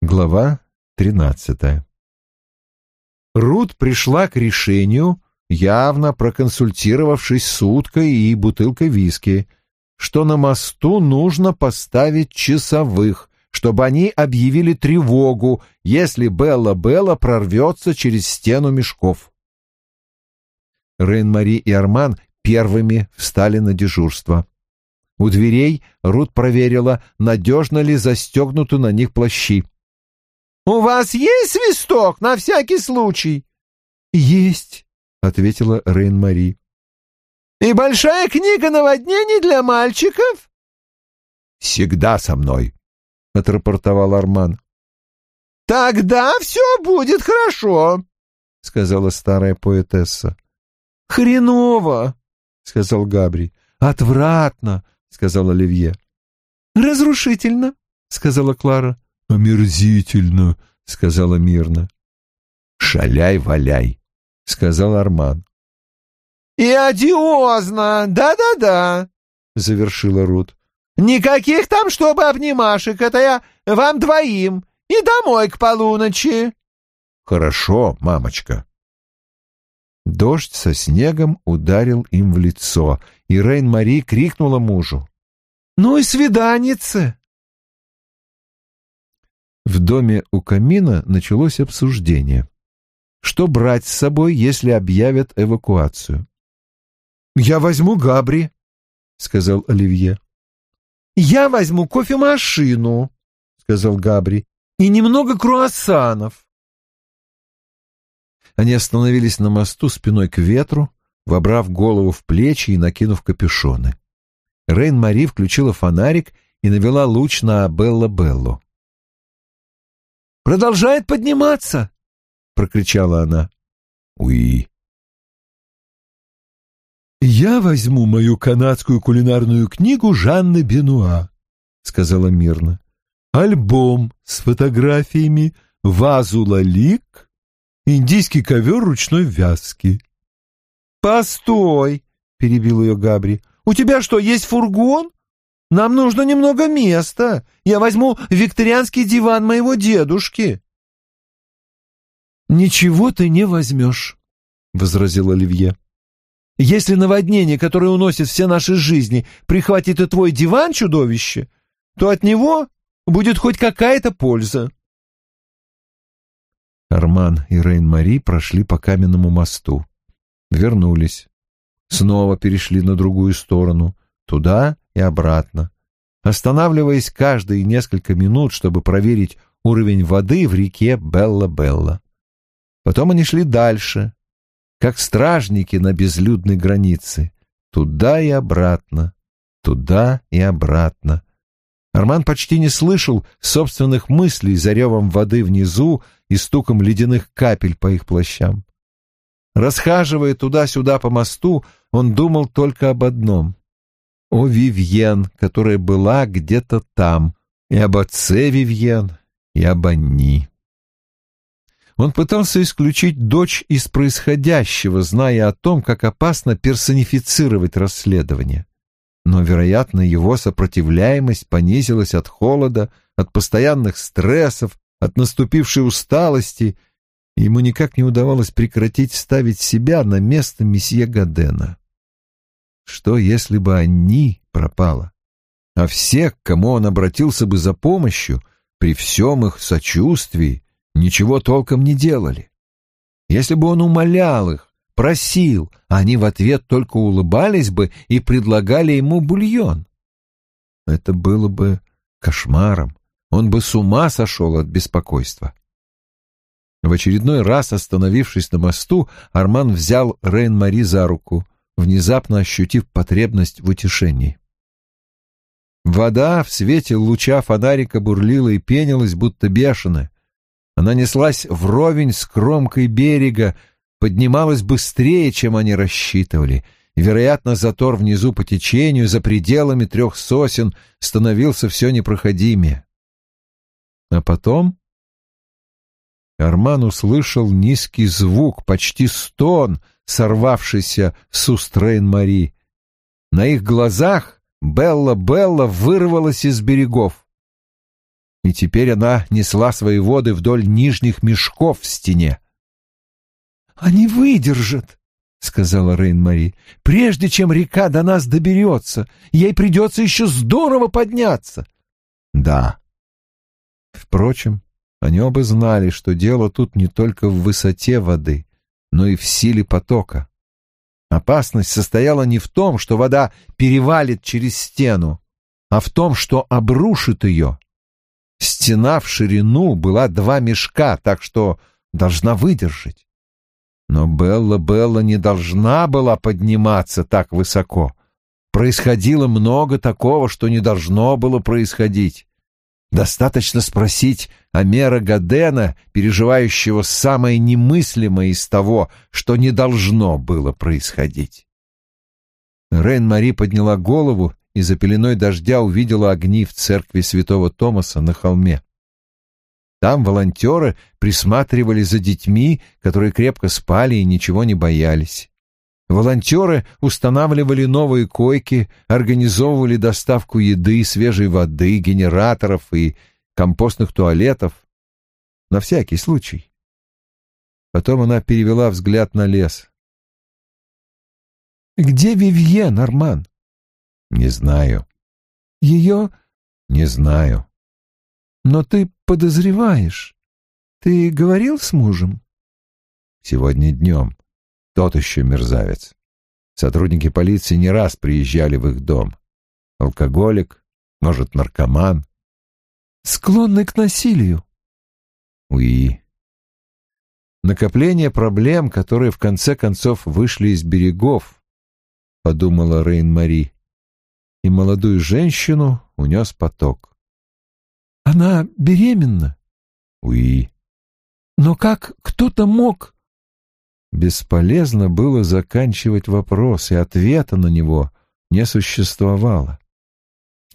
Глава тринадцатая. Рут пришла к решению, явно проконсультировавшись с уткой и бутылкой виски, что на мосту нужно поставить часовых, чтобы они объявили тревогу, если Белла-Белла прорвется через стену мешков. Рейн-Мари и Арман первыми встали на дежурство. У дверей Рут проверила, надежно ли застегнуты на них плащи. «У вас есть свисток на всякий случай?» «Есть», — ответила Рейн-Мари. «И большая книга наводнений для мальчиков?» «Всегда со мной», — отрапортовал Арман. «Тогда все будет хорошо», — сказала старая поэтесса. «Хреново», — сказал Габри. «Отвратно», — сказал Оливье. «Разрушительно», — сказала Клара. «Омерзительно», — сказала Мирна. «Шаляй-валяй», — сказал Арман. «И одиозно, да-да-да», — завершила Рут. «Никаких там, чтобы обнимашек, это я вам двоим, и домой к полуночи». «Хорошо, мамочка». Дождь со снегом ударил им в лицо, и Рейн-Мари крикнула мужу. «Ну и свиданица!» В доме у камина началось обсуждение. Что брать с собой, если объявят эвакуацию? «Я возьму Габри», — сказал Оливье. «Я возьму кофемашину», — сказал Габри, — «и немного круассанов». Они остановились на мосту спиной к ветру, вобрав голову в плечи и накинув капюшоны. Рейн-Мари включила фонарик и навела луч на Белла-Беллу. Продолжает подниматься!» — прокричала она. «Уи!» «Я возьму мою канадскую кулинарную книгу Жанны Бенуа», — сказала мирно. «Альбом с фотографиями, вазу лалик, индийский ковер ручной вязки». «Постой!» — перебил ее Габри. «У тебя что, есть фургон? Нам нужно немного места. Я возьму викторианский диван моего дедушки». «Ничего ты не возьмешь», — возразил Оливье. «Если наводнение, которое уносит все наши жизни, прихватит и твой диван, чудовище, то от него будет хоть какая-то польза». Арман и Рейн-Мари прошли по каменному мосту. Вернулись. Снова перешли на другую сторону, туда и обратно, останавливаясь каждые несколько минут, чтобы проверить уровень воды в реке Белла-Белла. Потом они шли дальше, как стражники на безлюдной границе, туда и обратно, туда и обратно. Арман почти не слышал собственных мыслей за ревом воды внизу и стуком ледяных капель по их плащам. Расхаживая туда-сюда по мосту, он думал только об одном о Вивьен, которая была где-то там, и об отце Вивьен, и об Анни. Он пытался исключить дочь из происходящего, зная о том, как опасно персонифицировать расследование. Но, вероятно, его сопротивляемость понизилась от холода, от постоянных стрессов, от наступившей усталости, и ему никак не удавалось прекратить ставить себя на место месье Гадена. Что, если бы они пропала? А все, к кому он обратился бы за помощью, при всем их сочувствии, ничего толком не делали. Если бы он умолял их, просил, они в ответ только улыбались бы и предлагали ему бульон. Это было бы кошмаром. Он бы с ума сошел от беспокойства. В очередной раз, остановившись на мосту, Арман взял Рейн-Мари за руку — внезапно ощутив потребность в утешении. Вода в свете луча фонарика бурлила и пенилась, будто бешеная. Она неслась вровень с кромкой берега, поднималась быстрее, чем они рассчитывали, вероятно, затор внизу по течению, за пределами трех сосен, становился все непроходимее. А потом Арман услышал низкий звук, почти стон — сорвавшийся с уст Рейн-Мари. На их глазах Белла-Белла вырвалась из берегов. и теперь она несла свои воды вдоль нижних мешков в стене. «Они выдержат», — сказала Рейн-Мари. «Прежде чем река до нас доберется, ей придется еще здорово подняться». «Да». Впрочем, они оба знали, что дело тут не только в высоте воды, но и в силе потока. Опасность состояла не в том, что вода перевалит через стену, а в том, что обрушит ее. Стена в ширину была два мешка, так что должна выдержать. Но Белла-Белла не должна была подниматься так высоко. Происходило много такого, что не должно было происходить. Достаточно спросить Амера Гадена, переживающего самое немыслимое из того, что не должно было происходить. Рейн-Мари подняла голову и за пеленой дождя увидела огни в церкви святого Томаса на холме. Там волонтеры присматривали за детьми, которые крепко спали и ничего не боялись. Волонтеры устанавливали новые койки, организовывали доставку еды, свежей воды, генераторов и компостных туалетов. На всякий случай. Потом она перевела взгляд на лес. «Где Вивье, Норман?» «Не знаю». «Ее?» «Не знаю». «Но ты подозреваешь. Ты говорил с мужем?» «Сегодня днем». Тот еще мерзавец. Сотрудники полиции не раз приезжали в их дом. Алкоголик, может, наркоман. Склонный к насилию. Уи. Накопление проблем, которые в конце концов вышли из берегов, подумала Рейн-Мари. И молодую женщину унес поток. Она беременна? Уи. Но как кто-то мог... Бесполезно было заканчивать вопрос, и ответа на него не существовало.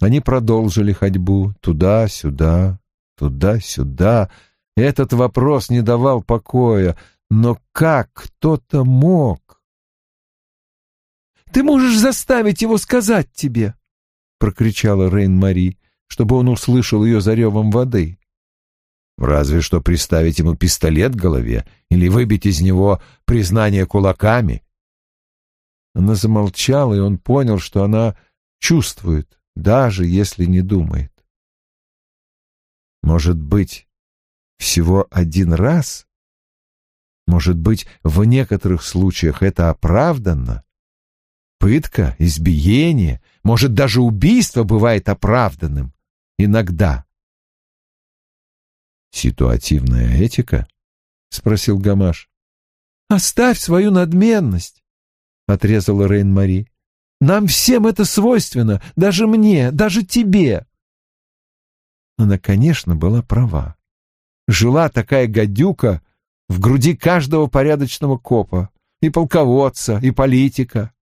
Они продолжили ходьбу туда-сюда, туда-сюда. Этот вопрос не давал покоя, но как кто-то мог? «Ты можешь заставить его сказать тебе!» — прокричала Рейн-Мари, чтобы он услышал ее за ревом воды. Разве что приставить ему пистолет к голове или выбить из него признание кулаками. Она замолчала, и он понял, что она чувствует, даже если не думает. Может быть, всего один раз? Может быть, в некоторых случаях это оправданно? Пытка, избиение, может, даже убийство бывает оправданным. Иногда. «Ситуативная этика?» — спросил Гамаш. «Оставь свою надменность», — отрезала Рейн-Мари. «Нам всем это свойственно, даже мне, даже тебе». Она, конечно, была права. Жила такая гадюка в груди каждого порядочного копа, и полководца, и политика,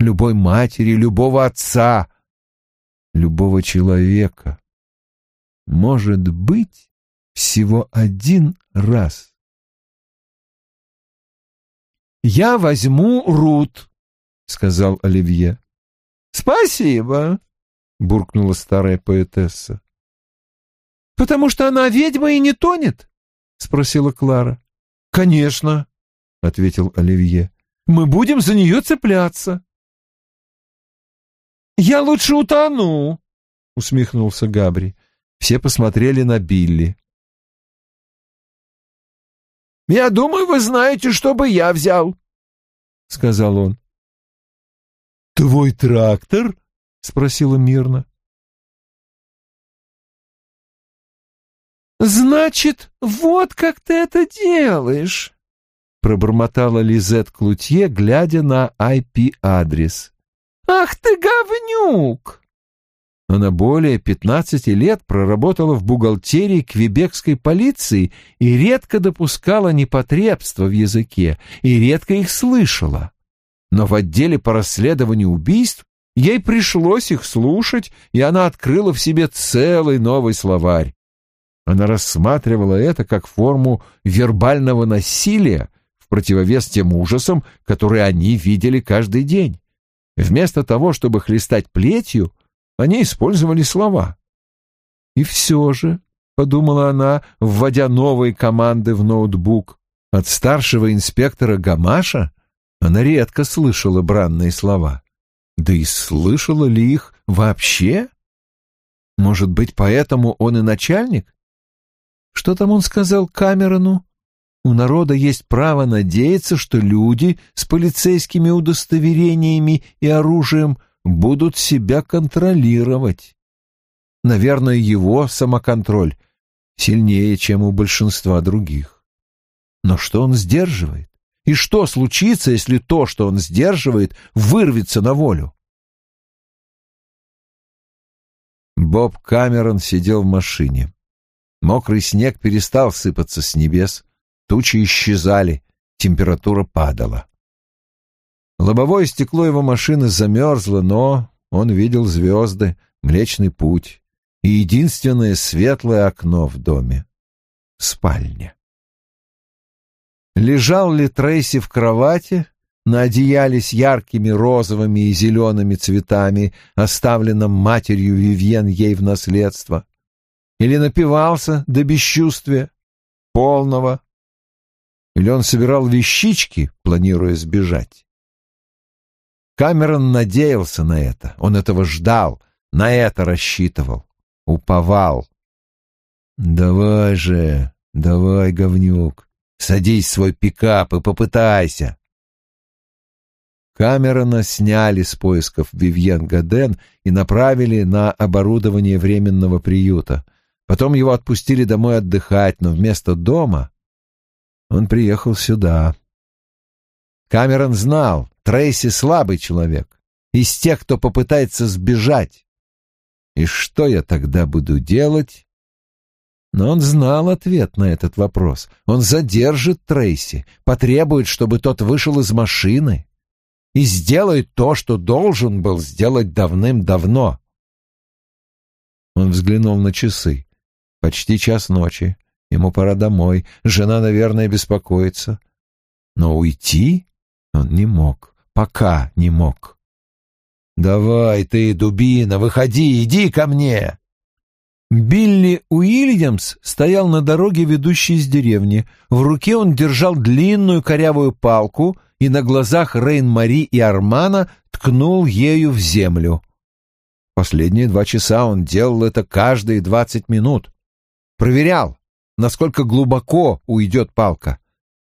любой матери, любого отца, любого человека. Может быть, всего один раз. «Я возьму Рут», — сказал Оливье. «Спасибо», — буркнула старая поэтесса. «Потому что она ведьма и не тонет?» — спросила Клара. «Конечно», — ответил Оливье. «Мы будем за нее цепляться». «Я лучше утону», — усмехнулся Габри. Все посмотрели на Билли. «Я думаю, вы знаете, что бы я взял», — сказал он. «Твой трактор?» — спросила Мирна. «Значит, вот как ты это делаешь», — пробормотала Лизет Клутье, глядя на IP-адрес. «Ах ты говнюк!» Она более 15 лет проработала в бухгалтерии квебекской полиции и редко допускала непотребства в языке и редко их слышала. Но в отделе по расследованию убийств ей пришлось их слушать, и она открыла в себе целый новый словарь. Она рассматривала это как форму вербального насилия в противовес тем ужасам, которые они видели каждый день. Вместо того, чтобы хлестать плетью, они использовали слова. И все же — подумала она, вводя новые команды в ноутбук. От старшего инспектора Гамаша она редко слышала бранные слова. Да и слышала ли их вообще? Может быть, поэтому он и начальник? Что там он сказал Камерону? У народа есть право надеяться, что люди с полицейскими удостоверениями и оружием будут себя контролировать. Наверное, его самоконтроль сильнее, чем у большинства других. Но что он сдерживает? И что случится, если то, что он сдерживает, вырвется на волю? Боб Камерон сидел в машине. Мокрый снег перестал сыпаться с небес, тучи исчезали, температура падала. Лобовое стекло его машины замерзло, но он видел звезды, Млечный Путь и единственное светлое окно в доме — спальня. Лежал ли Трейси в кровати, на одеяле с яркими розовыми и зелеными цветами, оставленном матерью Вивьен ей в наследство? Или напивался до бесчувствия, полного? Или он собирал вещички, планируя сбежать? Камерон надеялся на это, он этого ждал, на это рассчитывал, уповал. «Давай же, давай, говнюк, садись в свой пикап и попытайся». Камерона сняли с поисков Вивьен Гаден и направили на оборудование временного приюта. Потом его отпустили домой отдыхать, но вместо дома он приехал сюда. Камерон знал, Трейси слабый человек, из тех, кто попытается сбежать. И что я тогда буду делать? Но он знал ответ на этот вопрос. Он задержит Трейси, потребует, чтобы тот вышел из машины и сделает то, что должен был сделать давным-давно. Он взглянул на часы. Почти час ночи. Ему пора домой. Жена, наверное, беспокоится. Но уйти он не мог. Пока не мог. «Давай ты, дубина, выходи, иди ко мне!» Билли Уильямс стоял на дороге, ведущей из деревни. В руке он держал длинную корявую палку и на глазах Рейн-Мари и Армана ткнул ею в землю. Последние два часа он делал это каждые двадцать минут. Проверял, насколько глубоко уйдет палка,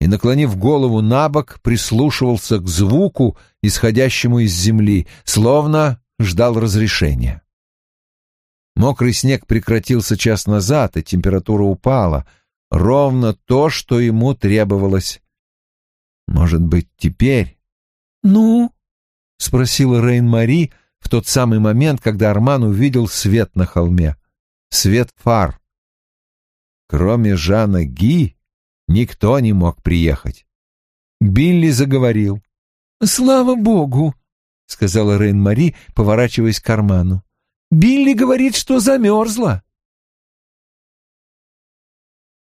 и, наклонив голову на бок, прислушивался к звуку, исходящему из земли, словно ждал разрешения. Мокрый снег прекратился час назад, и температура упала. Ровно то, что ему требовалось. Может быть, теперь? «Ну?» — спросила Рейн-Мари в тот самый момент, когда Арман увидел свет на холме. Свет фар. Кроме Жана Ги, никто не мог приехать. Билли заговорил. «Слава богу!» — сказала Рейн-Мари, поворачиваясь к карману. «Билли говорит, что замерзла.